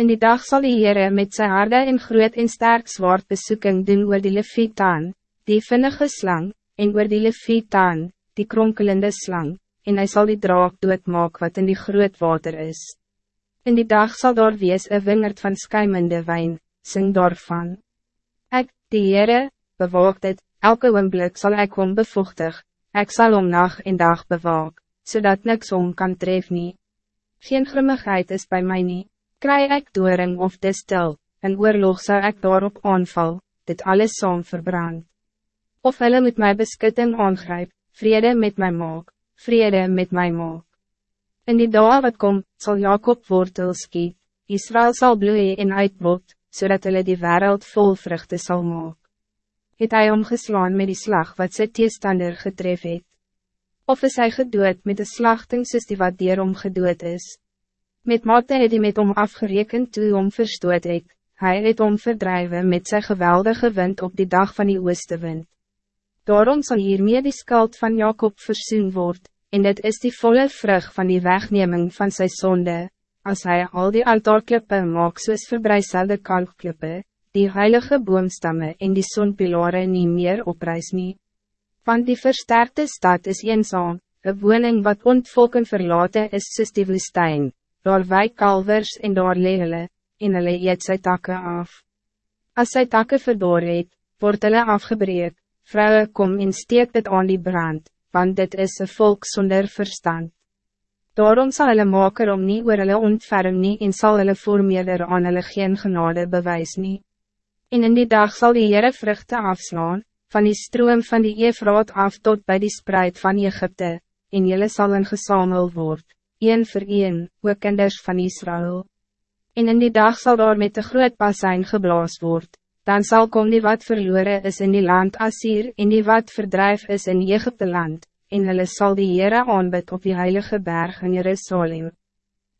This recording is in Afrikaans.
In die dag zal die Heere met zijn harde en groot en sterk zwaard besoeking doen oor die levitaan, die vinnige slang, en oor die levitaan, die kronkelende slang, en hij zal die draak doodmaak wat in die groot water is. In die dag zal daar wees een wingerd van skuimende wijn, sing daarvan. Ek, die Heere, bewaak dit, elke oomblik zal ik om bevochtig, ik zal om nacht en dag bewaak, zodat niks om kan tref nie. Geen grimmigheid is bij mij niet. Kry ek doring of distil, in oorlog zou ik daarop aanval, dit alles saam verbrand. Of hulle met my beskutting aangryp, vrede met my maak, vrede met my maak. In die dag wat kom, zal Jacob wortel skiet, Israël zal bloeien en uitbot, zodat hulle die wereld vol vruchten zal maak. Het hy omgeslaan met die slag wat sy teestander getref het? Of is hy gedood met de slachting soos die wat dier omgedood is? Met mate het hy met om afgerekend toe om verstoot het, hy het om verdrijven met zijn geweldige wind op die dag van die ooste wind. Daarom zal hiermee die skuld van Jacob versoen word, en dit is die volle vrug van die wegneming van zijn zonde, als hij al die altaarklippe maak soos verbreiselde kalkklippe, die heilige boomstammen en die zonpilare nie meer opreis nie. Want die versterkte stad is eenzaam, een woning wat ontvolken verlaten is soos die woestijn, daar wijk kalvers en daar leele, en hulle eet sy takke af. As sy takke verdoor het, word hulle afgebreek, Vrouwen kom en steek dit aan die brand, want dit is een volk zonder verstand. Daarom zal hulle maker om nie oor hulle ontferm nie en sal hulle voormeerder aan hulle geen genade bewys nie. En in die dag zal die Heere vruchte afslaan, van die stroom van die Efraat af tot bij die spreid van Egypte, en julle sal in gesamel word, een voor een, ook kinders van Israël. En in die dag zal daar met de groot basijn geblaas word, dan zal kom die wat verloren is in die land Assyr en die wat verdrijf is in Egypte land, en hulle sal die Heere aanbid op die heilige berg in Jerusalem.